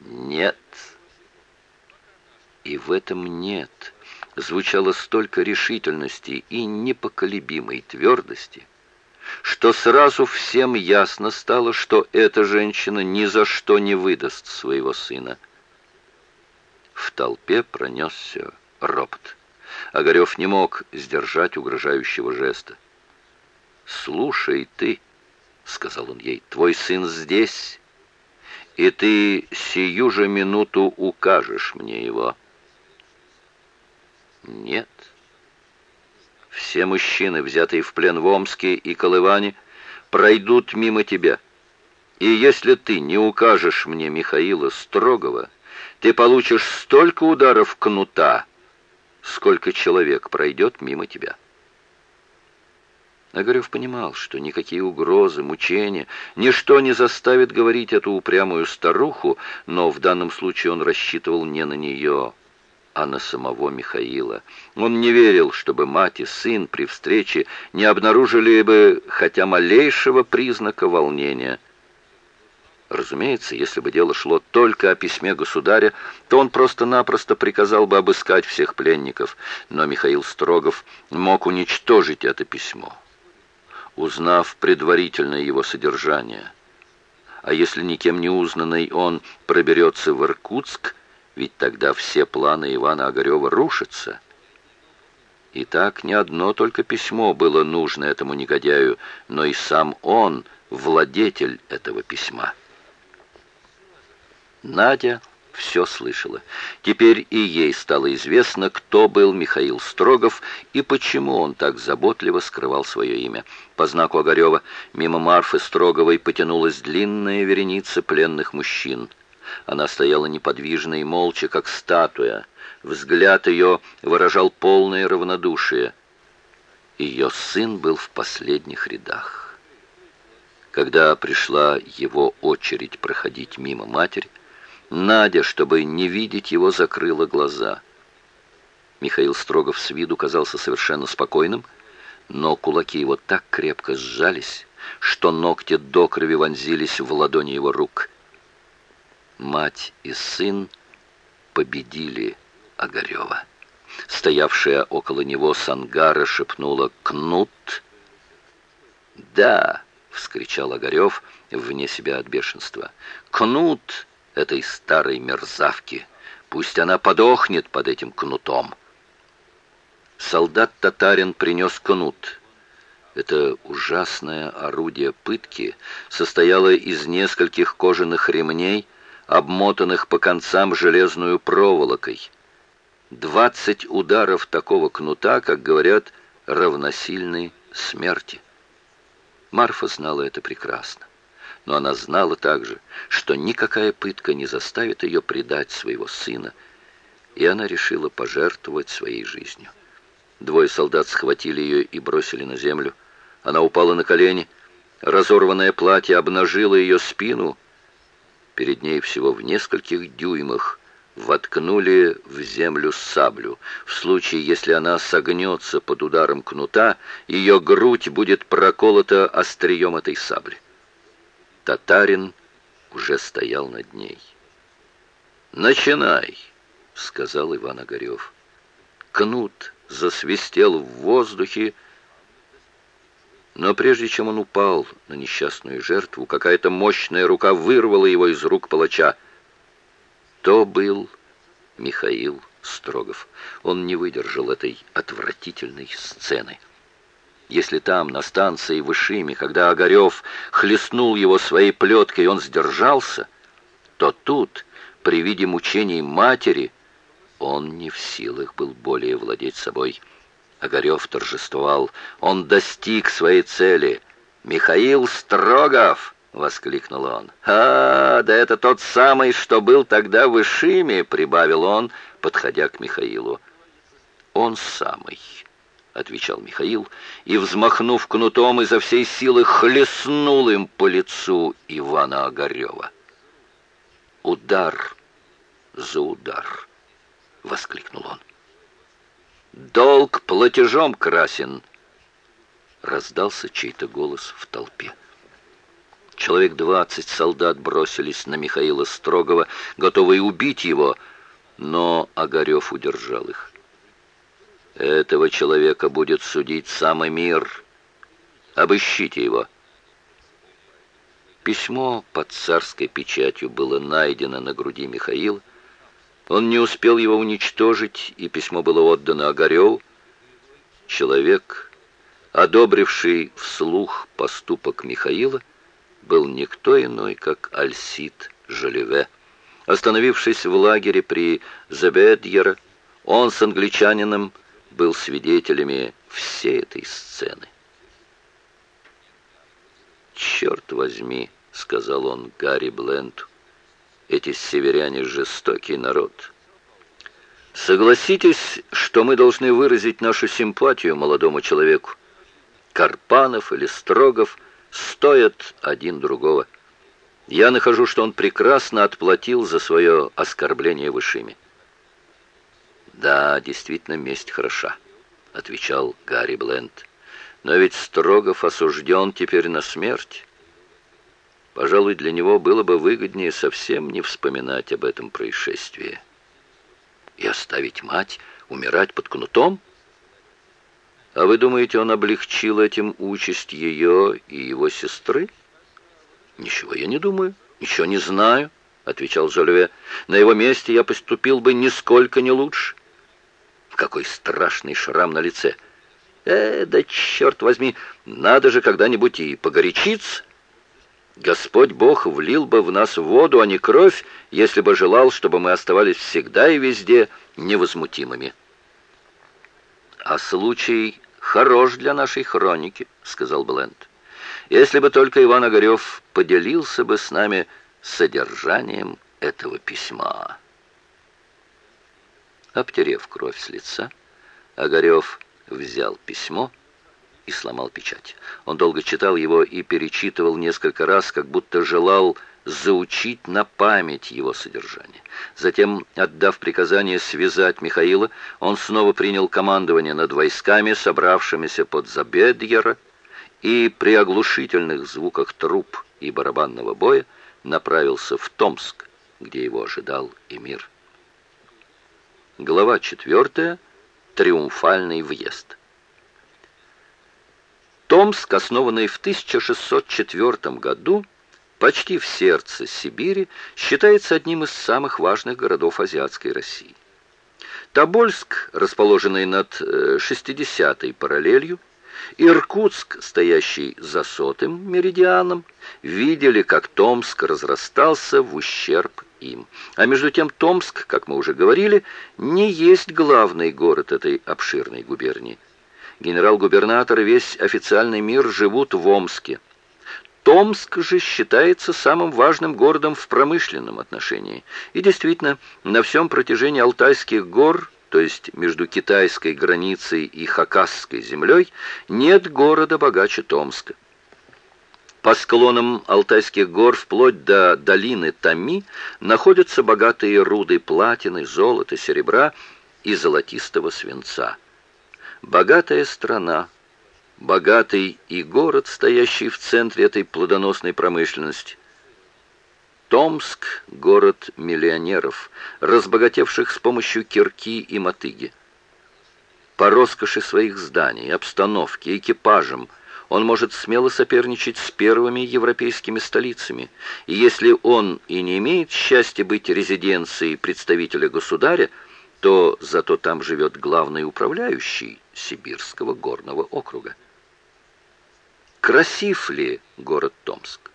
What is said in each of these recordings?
«Нет». И в этом «нет» звучало столько решительности и непоколебимой твердости, что сразу всем ясно стало, что эта женщина ни за что не выдаст своего сына. В толпе пронесся ропот. Огарев не мог сдержать угрожающего жеста. «Слушай ты», — сказал он ей, — «твой сын здесь, и ты сию же минуту укажешь мне его». Нет. Все мужчины, взятые в плен в Омске и Колыване, пройдут мимо тебя. И если ты не укажешь мне Михаила Строгова, ты получишь столько ударов кнута, сколько человек пройдет мимо тебя. Огарев понимал, что никакие угрозы, мучения, ничто не заставит говорить эту упрямую старуху, но в данном случае он рассчитывал не на нее, а на самого Михаила. Он не верил, чтобы мать и сын при встрече не обнаружили бы хотя малейшего признака волнения. Разумеется, если бы дело шло только о письме государя, то он просто-напросто приказал бы обыскать всех пленников, но Михаил Строгов мог уничтожить это письмо, узнав предварительное его содержание. А если никем не узнанный он проберется в Иркутск, ведь тогда все планы Ивана Огарева рушатся. И так не одно только письмо было нужно этому негодяю, но и сам он, владетель этого письма. Надя все слышала. Теперь и ей стало известно, кто был Михаил Строгов и почему он так заботливо скрывал свое имя. По знаку Огарева мимо Марфы Строговой потянулась длинная вереница пленных мужчин. Она стояла неподвижно и молча, как статуя. Взгляд ее выражал полное равнодушие. Ее сын был в последних рядах. Когда пришла его очередь проходить мимо матери, Надя, чтобы не видеть его, закрыла глаза. Михаил Строгов с виду казался совершенно спокойным, но кулаки его так крепко сжались, что ногти до крови вонзились в ладони его рук — мать и сын победили Огарева. Стоявшая около него Сангара шепнула «Кнут!» «Да!» — вскричал Огарев вне себя от бешенства. «Кнут этой старой мерзавки! Пусть она подохнет под этим кнутом!» Солдат-татарин принес кнут. Это ужасное орудие пытки состояло из нескольких кожаных ремней, обмотанных по концам железную проволокой. Двадцать ударов такого кнута, как говорят, равносильны смерти. Марфа знала это прекрасно. Но она знала также, что никакая пытка не заставит ее предать своего сына, и она решила пожертвовать своей жизнью. Двое солдат схватили ее и бросили на землю. Она упала на колени. Разорванное платье обнажило ее спину, перед ней всего в нескольких дюймах, воткнули в землю саблю. В случае, если она согнется под ударом кнута, ее грудь будет проколота острием этой сабли. Татарин уже стоял над ней. «Начинай!» — сказал Иван Огарев. Кнут засвистел в воздухе, но прежде чем он упал на несчастную жертву, какая-то мощная рука вырвала его из рук палача. То был Михаил Строгов. Он не выдержал этой отвратительной сцены. Если там, на станции в Ишиме, когда Огарев хлестнул его своей плеткой, он сдержался, то тут, при виде мучений матери, он не в силах был более владеть собой. Огарев торжествовал. Он достиг своей цели. «Михаил Строгов!» — воскликнул он. «А, да это тот самый, что был тогда в Ишиме!» — прибавил он, подходя к Михаилу. «Он самый!» — отвечал Михаил, и, взмахнув кнутом, изо всей силы хлестнул им по лицу Ивана Огарева. «Удар за удар!» — воскликнул он. Долг платежом красен!» Раздался чей-то голос в толпе. Человек двадцать солдат бросились на Михаила Строгова, готовые убить его, но Огарев удержал их. «Этого человека будет судить самый мир. Обыщите его». Письмо под царской печатью было найдено на груди Михаила. Он не успел его уничтожить, и письмо было отдано Огареву. Человек, одобривший вслух поступок Михаила, был никто иной, как Альсид Жолеве. Остановившись в лагере при Забедьера, он с англичанином был свидетелями всей этой сцены. «Черт возьми!» — сказал он Гарри Бленту. «Эти северяне — жестокий народ». «Согласитесь, что мы должны выразить нашу симпатию молодому человеку. Карпанов или Строгов — стоят один другого. Я нахожу, что он прекрасно отплатил за свое оскорбление высшими. «Да, действительно, месть хороша», — отвечал Гарри Бленд. «Но ведь Строгов осужден теперь на смерть. Пожалуй, для него было бы выгоднее совсем не вспоминать об этом происшествии. И оставить мать умирать под кнутом?» А вы думаете, он облегчил этим участь ее и его сестры? Ничего я не думаю, ничего не знаю, отвечал Жолеве. На его месте я поступил бы нисколько не лучше. Какой страшный шрам на лице! Э, да черт возьми, надо же когда-нибудь и погорячиться. Господь Бог влил бы в нас воду, а не кровь, если бы желал, чтобы мы оставались всегда и везде невозмутимыми. А случай хорош для нашей хроники», — сказал Бленд. «Если бы только Иван Огарев поделился бы с нами содержанием этого письма». Обтерев кровь с лица, Огарев взял письмо и сломал печать. Он долго читал его и перечитывал несколько раз, как будто желал заучить на память его содержание. Затем, отдав приказание связать Михаила, он снова принял командование над войсками, собравшимися под Забедьера, и при оглушительных звуках труп и барабанного боя направился в Томск, где его ожидал эмир. Глава 4. Триумфальный въезд. Томск, основанный в 1604 году, почти в сердце Сибири, считается одним из самых важных городов азиатской России. Тобольск, расположенный над 60-й э, параллелью, Иркутск, стоящий за сотым меридианом, видели, как Томск разрастался в ущерб им. А между тем Томск, как мы уже говорили, не есть главный город этой обширной губернии. Генерал-губернатор и весь официальный мир живут в Омске. Томск же считается самым важным городом в промышленном отношении. И действительно, на всем протяжении Алтайских гор, то есть между китайской границей и Хакасской землей, нет города богаче Томска. По склонам Алтайских гор вплоть до долины Тами находятся богатые руды платины, золота, серебра и золотистого свинца. Богатая страна, богатый и город, стоящий в центре этой плодоносной промышленности. Томск – город миллионеров, разбогатевших с помощью кирки и мотыги. По роскоши своих зданий, обстановке, экипажам он может смело соперничать с первыми европейскими столицами, и если он и не имеет счастья быть резиденцией представителя государя, то зато там живет главный управляющий Сибирского горного округа. Красив ли город Томск?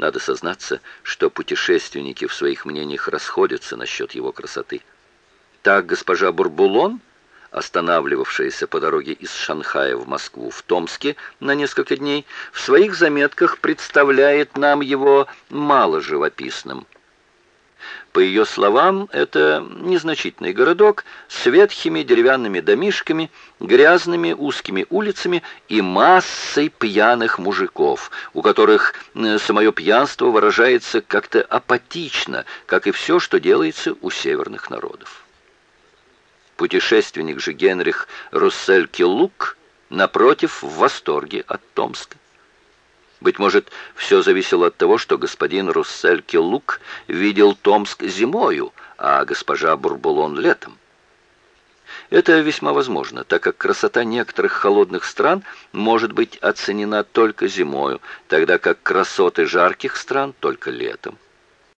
Надо сознаться, что путешественники в своих мнениях расходятся насчет его красоты. Так госпожа Бурбулон, останавливавшаяся по дороге из Шанхая в Москву в Томске на несколько дней, в своих заметках представляет нам его мало живописным – по ее словам, это незначительный городок с ветхими деревянными домишками, грязными узкими улицами и массой пьяных мужиков, у которых э, самое пьянство выражается как-то апатично, как и все, что делается у северных народов. Путешественник же Генрих Руссель Киллук, напротив, в восторге от Томска. Быть может, все зависело от того, что господин Руссель Келук видел Томск зимою, а госпожа Бурбулон летом. Это весьма возможно, так как красота некоторых холодных стран может быть оценена только зимою, тогда как красоты жарких стран только летом.